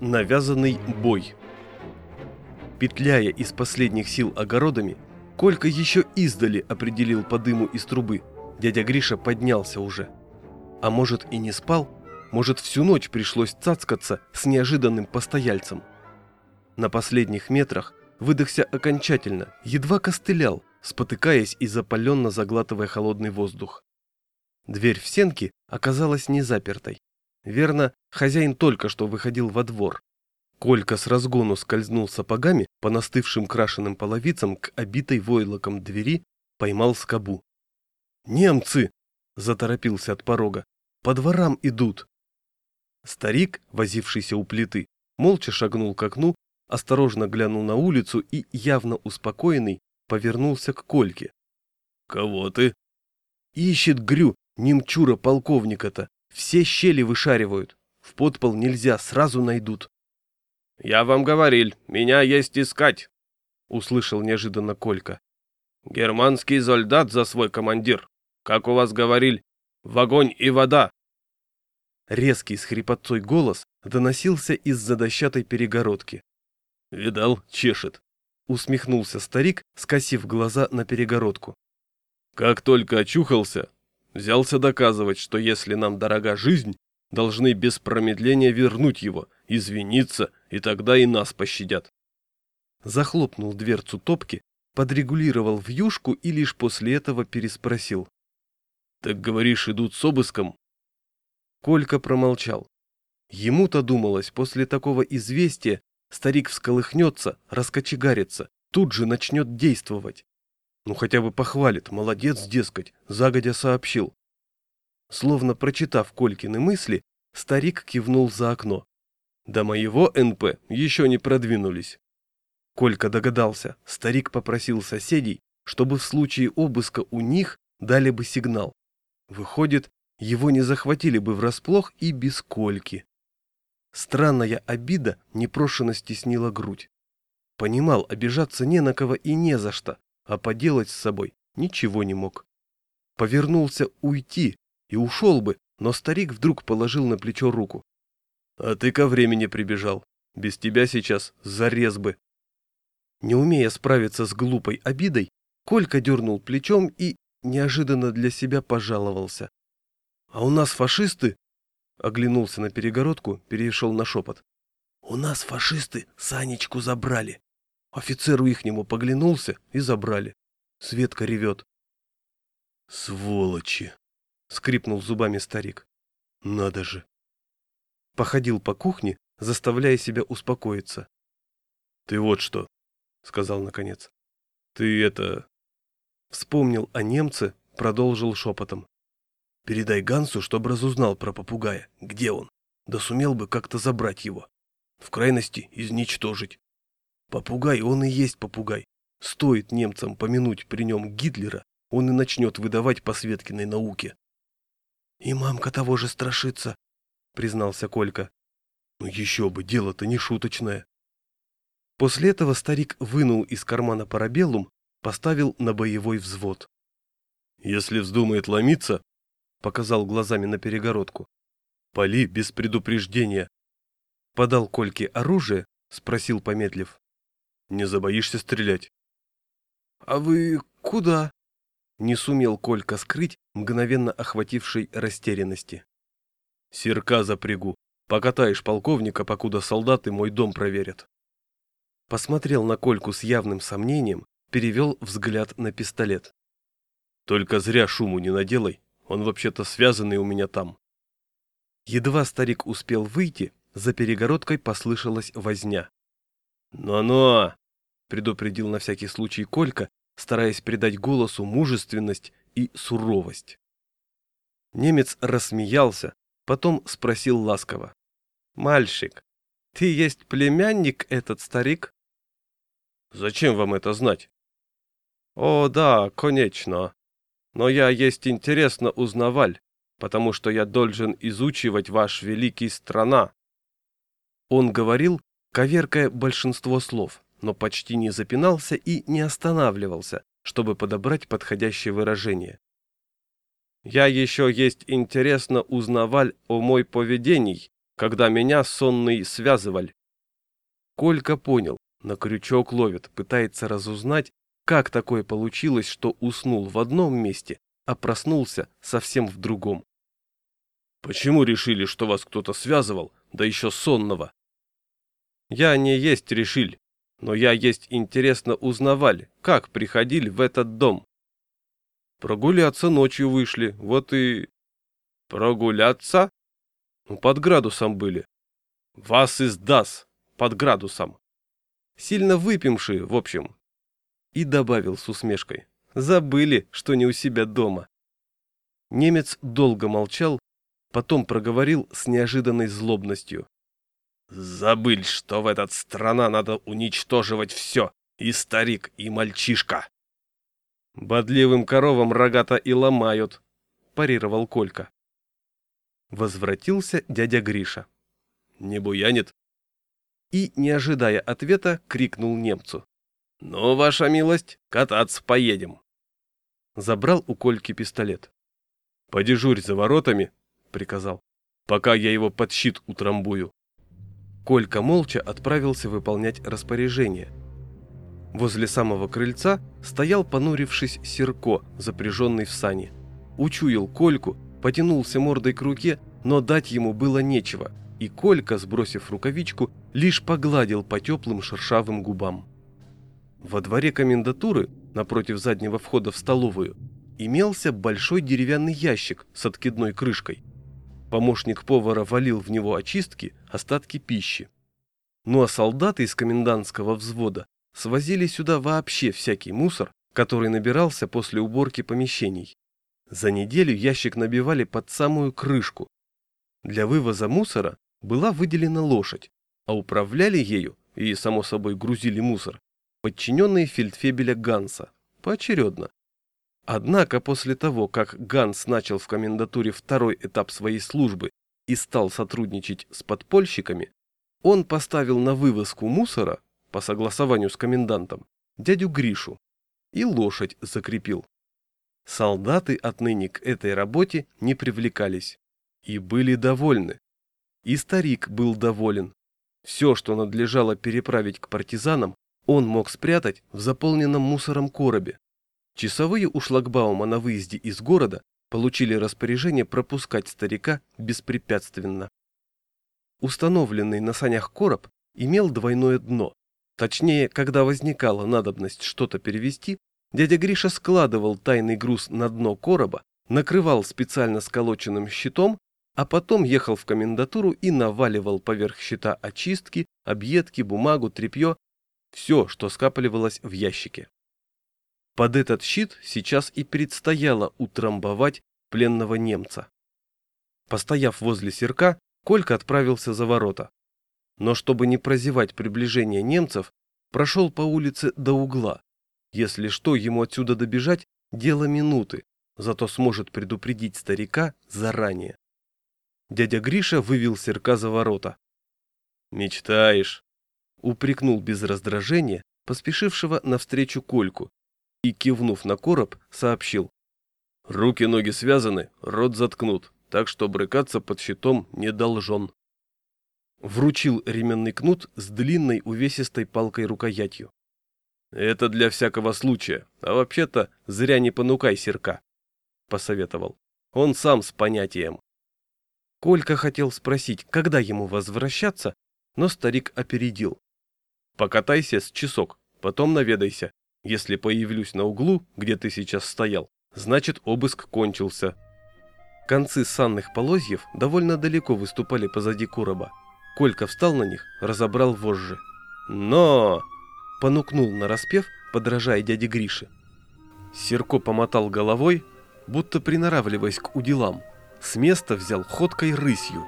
Навязанный бой. Петляя из последних сил огородами, Колька еще издали определил по дыму из трубы. Дядя Гриша поднялся уже. А может и не спал, может всю ночь пришлось цацкаться с неожиданным постояльцем. На последних метрах выдохся окончательно, едва костылял, спотыкаясь и запаленно заглатывая холодный воздух. Дверь в сенки оказалась не запертой. Верно, хозяин только что выходил во двор. Колька с разгону скользнул сапогами по настывшим крашеным половицам к обитой войлоком двери, поймал скобу. «Немцы!» – заторопился от порога. «По дворам идут!» Старик, возившийся у плиты, молча шагнул к окну, осторожно глянул на улицу и, явно успокоенный, повернулся к Кольке. «Кого ты?» «Ищет Грю, немчура полковника-то. Все щели вышаривают. В подпол нельзя, сразу найдут. «Я вам говорил, меня есть искать», — услышал неожиданно Колька. «Германский солдат за свой командир. Как у вас говорил, в огонь и вода». Резкий с хрипотцой голос доносился из-за дощатой перегородки. «Видал, чешет», — усмехнулся старик, скосив глаза на перегородку. «Как только очухался, Взялся доказывать, что если нам дорога жизнь, должны без промедления вернуть его, извиниться, и тогда и нас пощадят. Захлопнул дверцу топки, подрегулировал вьюшку и лишь после этого переспросил. «Так говоришь, идут с обыском?» Колька промолчал. Ему-то думалось, после такого известия старик всколыхнется, раскочегарится, тут же начнет действовать. Ну хотя бы похвалит, молодец, дескать, загодя сообщил. Словно прочитав Колькины мысли, старик кивнул за окно. До моего НП еще не продвинулись. Колька догадался, старик попросил соседей, чтобы в случае обыска у них дали бы сигнал. Выходит, его не захватили бы врасплох и без Кольки. Странная обида непрошено стеснила грудь. Понимал, обижаться не на кого и не за что, а поделать с собой ничего не мог. Повернулся уйти и ушел бы, но старик вдруг положил на плечо руку. «А ты ко времени прибежал. Без тебя сейчас зарез бы». Не умея справиться с глупой обидой, Колька дернул плечом и неожиданно для себя пожаловался. «А у нас фашисты?» Оглянулся на перегородку, перешел на шепот. «У нас фашисты Санечку забрали. Офицеру ихнему поглянулся и забрали. Светка ревет. «Сволочи!» — скрипнул зубами старик. «Надо же!» Походил по кухне, заставляя себя успокоиться. «Ты вот что!» — сказал наконец. «Ты это...» Вспомнил о немце, продолжил шепотом. «Передай Гансу, чтобы разузнал про попугая. Где он? Да сумел бы как-то забрать его. В крайности, изничтожить. Попугай, он и есть попугай. Стоит немцам помянуть при нем Гитлера, он и начнет выдавать по Светкиной науке. «И мамка того же страшится», — признался Колька. «Ну еще бы, дело-то не шуточное». После этого старик вынул из кармана парабеллум, поставил на боевой взвод. «Если вздумает ломиться», — показал глазами на перегородку, — «пали без предупреждения». Подал Кольке оружие, спросил, помедлив. Не забоишься стрелять? — А вы куда? — не сумел Колька скрыть мгновенно охватившей растерянности. — Серка запрягу. Покатаешь полковника, покуда солдаты мой дом проверят. Посмотрел на Кольку с явным сомнением, перевел взгляд на пистолет. Только зря шуму не наделай, он вообще-то связанный у меня там. Едва старик успел выйти, за перегородкой послышалась возня. «Но-но!» Предупредил на всякий случай Колька, стараясь придать голосу мужественность и суровость. Немец рассмеялся, потом спросил ласково. «Мальчик, ты есть племянник этот старик?» «Зачем вам это знать?» «О, да, конечно. Но я есть интересно узнаваль, потому что я должен изучивать ваш великий страна». Он говорил, коверкая большинство слов но почти не запинался и не останавливался, чтобы подобрать подходящее выражение. «Я еще есть интересно узнаваль о мой поведении, когда меня сонный связывали. Колька понял, на крючок ловит, пытается разузнать, как такое получилось, что уснул в одном месте, а проснулся совсем в другом. Почему решили, что вас кто-то связывал, да еще сонного? Я не есть решили, но я есть интересно узнавали, как приходили в этот дом. Прогуляться ночью вышли, вот и... Прогуляться? Ну, под градусом были. Вас издаст, под градусом. Сильно выпившие, в общем. И добавил с усмешкой. Забыли, что не у себя дома. Немец долго молчал, потом проговорил с неожиданной злобностью. Забыль, что в этот страна надо уничтоживать все, и старик, и мальчишка. Бодливым коровам рогата и ломают, парировал Колька. Возвратился дядя Гриша. Не буянит? И, не ожидая ответа, крикнул немцу. «Ну, ваша милость, кататься поедем!» Забрал у Кольки пистолет. «Подежурь за воротами», — приказал, — «пока я его под щит утрамбую». Колька молча отправился выполнять распоряжение. Возле самого крыльца стоял, понурившись, Серко, запряженный в сани. Учуял Кольку, потянулся мордой к руке, но дать ему было нечего, и Колька, сбросив рукавичку, лишь погладил по теплым шершавым губам. Во дворе комендатуры, напротив заднего входа в столовую, имелся большой деревянный ящик с откидной крышкой. Помощник повара валил в него очистки, остатки пищи. Ну а солдаты из комендантского взвода свозили сюда вообще всякий мусор, который набирался после уборки помещений. За неделю ящик набивали под самую крышку. Для вывоза мусора была выделена лошадь, а управляли ею, и, само собой, грузили мусор, подчиненные фельдфебеля Ганса, поочередно. Однако после того, как Ганс начал в комендатуре второй этап своей службы и стал сотрудничать с подпольщиками, он поставил на вывозку мусора, по согласованию с комендантом, дядю Гришу и лошадь закрепил. Солдаты отныне к этой работе не привлекались и были довольны. И старик был доволен. Все, что надлежало переправить к партизанам, он мог спрятать в заполненном мусором коробе, Часовые у шлагбаума на выезде из города получили распоряжение пропускать старика беспрепятственно. Установленный на санях короб имел двойное дно. Точнее, когда возникала надобность что-то перевести, дядя Гриша складывал тайный груз на дно короба, накрывал специально сколоченным щитом, а потом ехал в комендатуру и наваливал поверх щита очистки, объедки, бумагу, тряпье, все, что скапливалось в ящике. Под этот щит сейчас и предстояло утрамбовать пленного немца. Постояв возле серка, Колька отправился за ворота. Но чтобы не прозевать приближение немцев, прошел по улице до угла. Если что, ему отсюда добежать – дело минуты, зато сможет предупредить старика заранее. Дядя Гриша вывел серка за ворота. «Мечтаешь?» – упрекнул без раздражения поспешившего навстречу Кольку, и, кивнув на короб, сообщил. Руки-ноги связаны, рот заткнут, так что брыкаться под щитом не должен. Вручил ременный кнут с длинной увесистой палкой-рукоятью. «Это для всякого случая, а вообще-то зря не понукай серка», — посоветовал. «Он сам с понятием». Колька хотел спросить, когда ему возвращаться, но старик опередил. «Покатайся с часок, потом наведайся. Если появлюсь на углу, где ты сейчас стоял, значит обыск кончился. Концы санных полозьев довольно далеко выступали позади короба. Колька встал на них, разобрал вожжи. «Но!» – понукнул на распев, подражая дяде Грише. Серко помотал головой, будто приноравливаясь к уделам. С места взял ходкой рысью.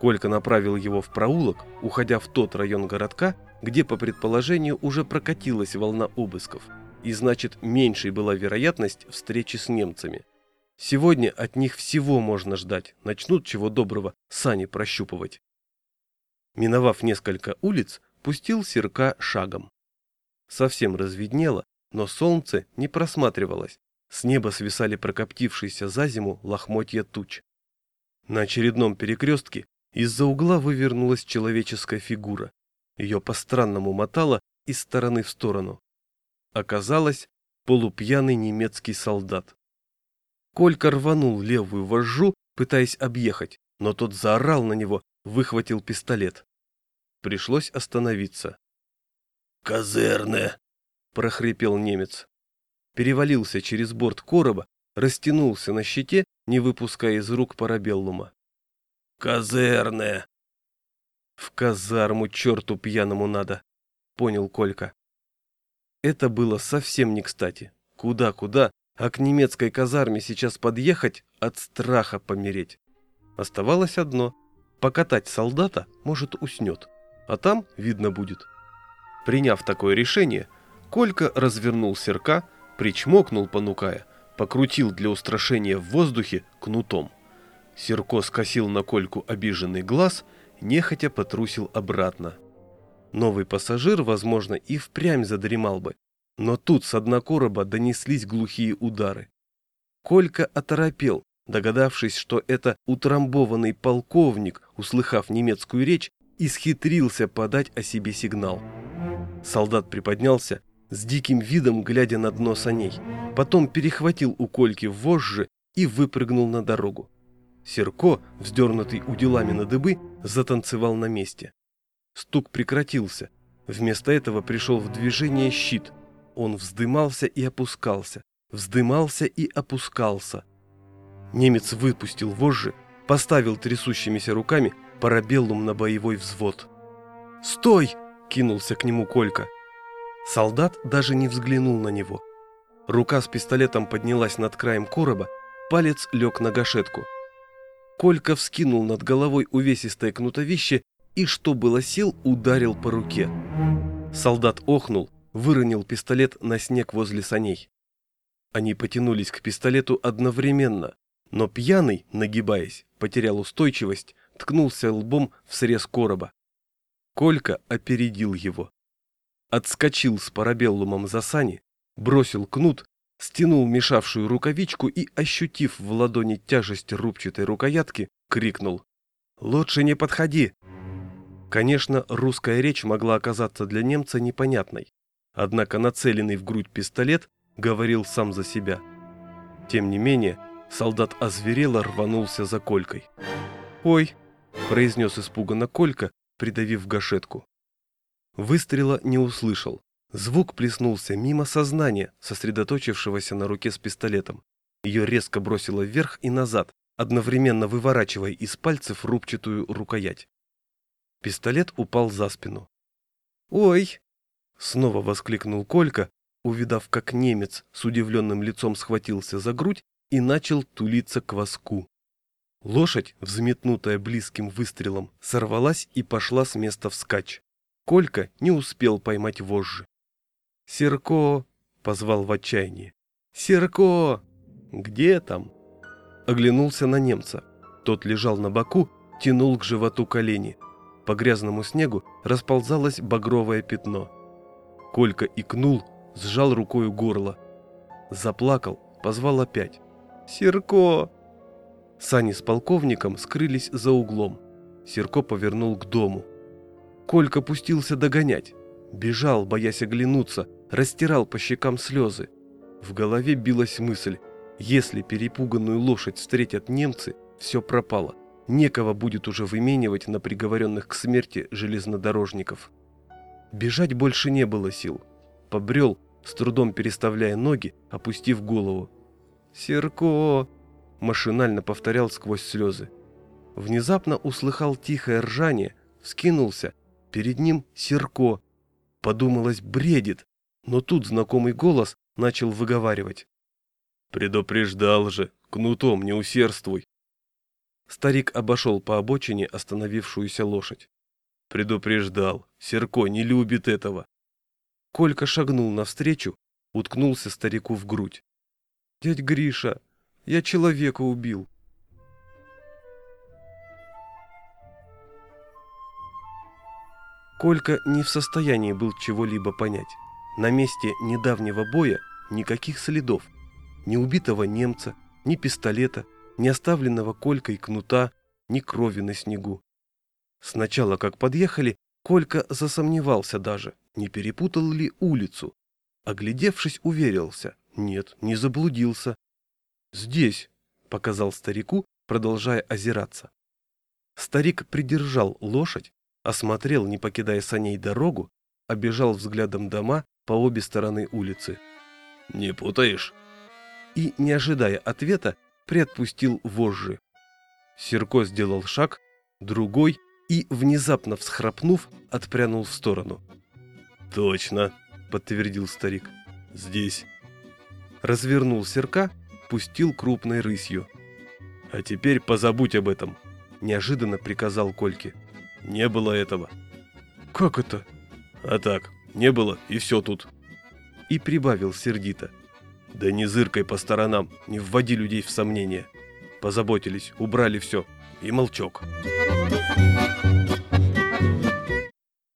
Колька направил его в проулок, уходя в тот район городка, где, по предположению, уже прокатилась волна обысков, и значит, меньшей была вероятность встречи с немцами. Сегодня от них всего можно ждать, начнут чего доброго сани прощупывать. Миновав несколько улиц, пустил серка шагом. Совсем разведнело, но солнце не просматривалось, с неба свисали прокоптившиеся за зиму лохмотья туч. На очередном перекрестке Из-за угла вывернулась человеческая фигура. Ее по-странному мотало из стороны в сторону. Оказалось, полупьяный немецкий солдат. Колька рванул левую вожжу, пытаясь объехать, но тот заорал на него, выхватил пистолет. Пришлось остановиться. «Казерне!» — прохрипел немец. Перевалился через борт короба, растянулся на щите, не выпуская из рук парабеллума. «Казерне!» «В казарму черту пьяному надо», — понял Колька. Это было совсем не кстати. Куда-куда, а к немецкой казарме сейчас подъехать, от страха помереть. Оставалось одно — покатать солдата, может, уснет, а там видно будет. Приняв такое решение, Колька развернул серка, причмокнул, понукая, покрутил для устрашения в воздухе кнутом. Серко скосил на Кольку обиженный глаз, нехотя потрусил обратно. Новый пассажир, возможно, и впрямь задремал бы, но тут с дна короба донеслись глухие удары. Колька оторопел, догадавшись, что это утрамбованный полковник, услыхав немецкую речь, исхитрился подать о себе сигнал. Солдат приподнялся, с диким видом глядя на дно саней, потом перехватил у Кольки вожжи и выпрыгнул на дорогу. Серко, вздернутый уделами на дыбы, затанцевал на месте. Стук прекратился. Вместо этого пришел в движение щит. Он вздымался и опускался, вздымался и опускался. Немец выпустил вожжи, поставил трясущимися руками парабеллум на боевой взвод. «Стой!» – кинулся к нему Колька. Солдат даже не взглянул на него. Рука с пистолетом поднялась над краем короба, палец лег на гашетку. Колька вскинул над головой увесистое кнутовище и, что было сил, ударил по руке. Солдат охнул, выронил пистолет на снег возле саней. Они потянулись к пистолету одновременно, но пьяный, нагибаясь, потерял устойчивость, ткнулся лбом в срез короба. Колька опередил его. Отскочил с парабеллумом за сани, бросил кнут, стянул мешавшую рукавичку и, ощутив в ладони тяжесть рубчатой рукоятки, крикнул «Лучше не подходи!» Конечно, русская речь могла оказаться для немца непонятной, однако нацеленный в грудь пистолет говорил сам за себя. Тем не менее, солдат озверело рванулся за Колькой. «Ой!» – произнес испуганно Колька, придавив гашетку. Выстрела не услышал. Звук плеснулся мимо сознания, сосредоточившегося на руке с пистолетом. Ее резко бросило вверх и назад, одновременно выворачивая из пальцев рубчатую рукоять. Пистолет упал за спину. «Ой!» — снова воскликнул Колька, увидав, как немец с удивленным лицом схватился за грудь и начал тулиться к воску. Лошадь, взметнутая близким выстрелом, сорвалась и пошла с места вскачь. Колька не успел поймать вожжи. «Серко!» — позвал в отчаянии. «Серко! Где там?» Оглянулся на немца. Тот лежал на боку, тянул к животу колени. По грязному снегу расползалось багровое пятно. Колька икнул, сжал рукою горло. Заплакал, позвал опять. «Серко!» Сани с полковником скрылись за углом. Серко повернул к дому. Колька пустился догонять. Бежал, боясь оглянуться, растирал по щекам слезы. В голове билась мысль, если перепуганную лошадь встретят немцы, все пропало. Некого будет уже выменивать на приговоренных к смерти железнодорожников. Бежать больше не было сил. Побрел, с трудом переставляя ноги, опустив голову. «Серко!» – машинально повторял сквозь слезы. Внезапно услыхал тихое ржание, вскинулся. Перед ним Серко. Подумалось, бредит. Но тут знакомый голос начал выговаривать. «Предупреждал же, кнутом не усердствуй!» Старик обошел по обочине остановившуюся лошадь. Предупреждал, Серко не любит этого. Колька шагнул навстречу, уткнулся старику в грудь. «Дядь Гриша, я человека убил!» Колька не в состоянии был чего-либо понять. На месте недавнего боя никаких следов. Ни убитого немца, ни пистолета, ни оставленного колькой кнута, ни крови на снегу. Сначала, как подъехали, Колька засомневался даже, не перепутал ли улицу. Оглядевшись, уверился. Нет, не заблудился. «Здесь», — показал старику, продолжая озираться. Старик придержал лошадь, осмотрел, не покидая саней дорогу, обежал взглядом дома по обе стороны улицы. «Не путаешь?» И, не ожидая ответа, приотпустил вожжи. Серко сделал шаг, другой и, внезапно всхрапнув, отпрянул в сторону. «Точно», — подтвердил старик. «Здесь». Развернул Серка, пустил крупной рысью. «А теперь позабудь об этом», — неожиданно приказал Кольке. «Не было этого». «Как это?» «А так, не было, и все тут». И прибавил сердито. «Да не зыркай по сторонам, не вводи людей в сомнение. Позаботились, убрали все. И молчок».